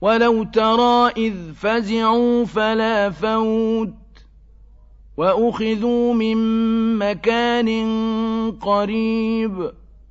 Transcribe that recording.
وَلَوْ تَرَىٰ إِذْ فَزِعُوا فَلَا فَوْتَ وَأُخِذُوا مِن مَّكَانٍ قَرِيبٍ